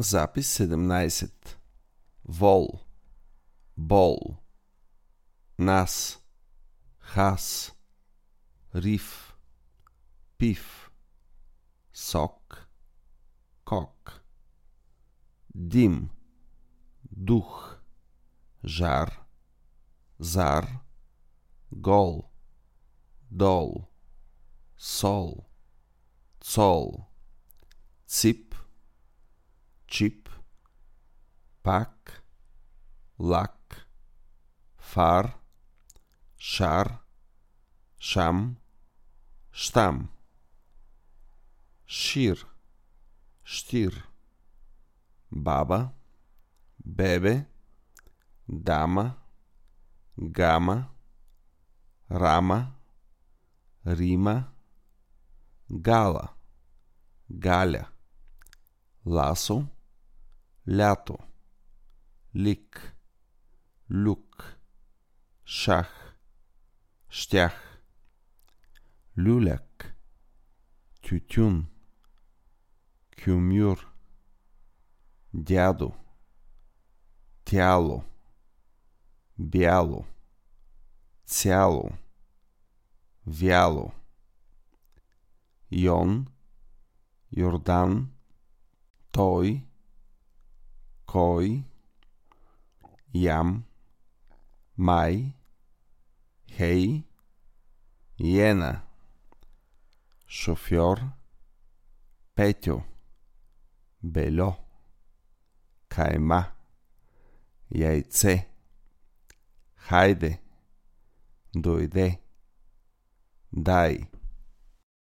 Запис 17 Вол. Бол. Нас. Хас. Риф. Пив Сок. Кок. Дим. Дух. Жар. Зар. Гол. Дол. Сол. Цол. Цип чип, пак, лак, фар, шар, шам, штам, шир, штир, баба, бебе, дама, гама, рама, рима, гала, галя, ласо, лято, лик, люк, шах, щях, люляк, тютюн, кюмюр, дядо, тяло, бяло, цяло, вяло, Йон, Йордан, той, кой, ям, май, хей, йена, шофьор, Петьо, бельо, кайма, яйце, хайде, дойде, дай.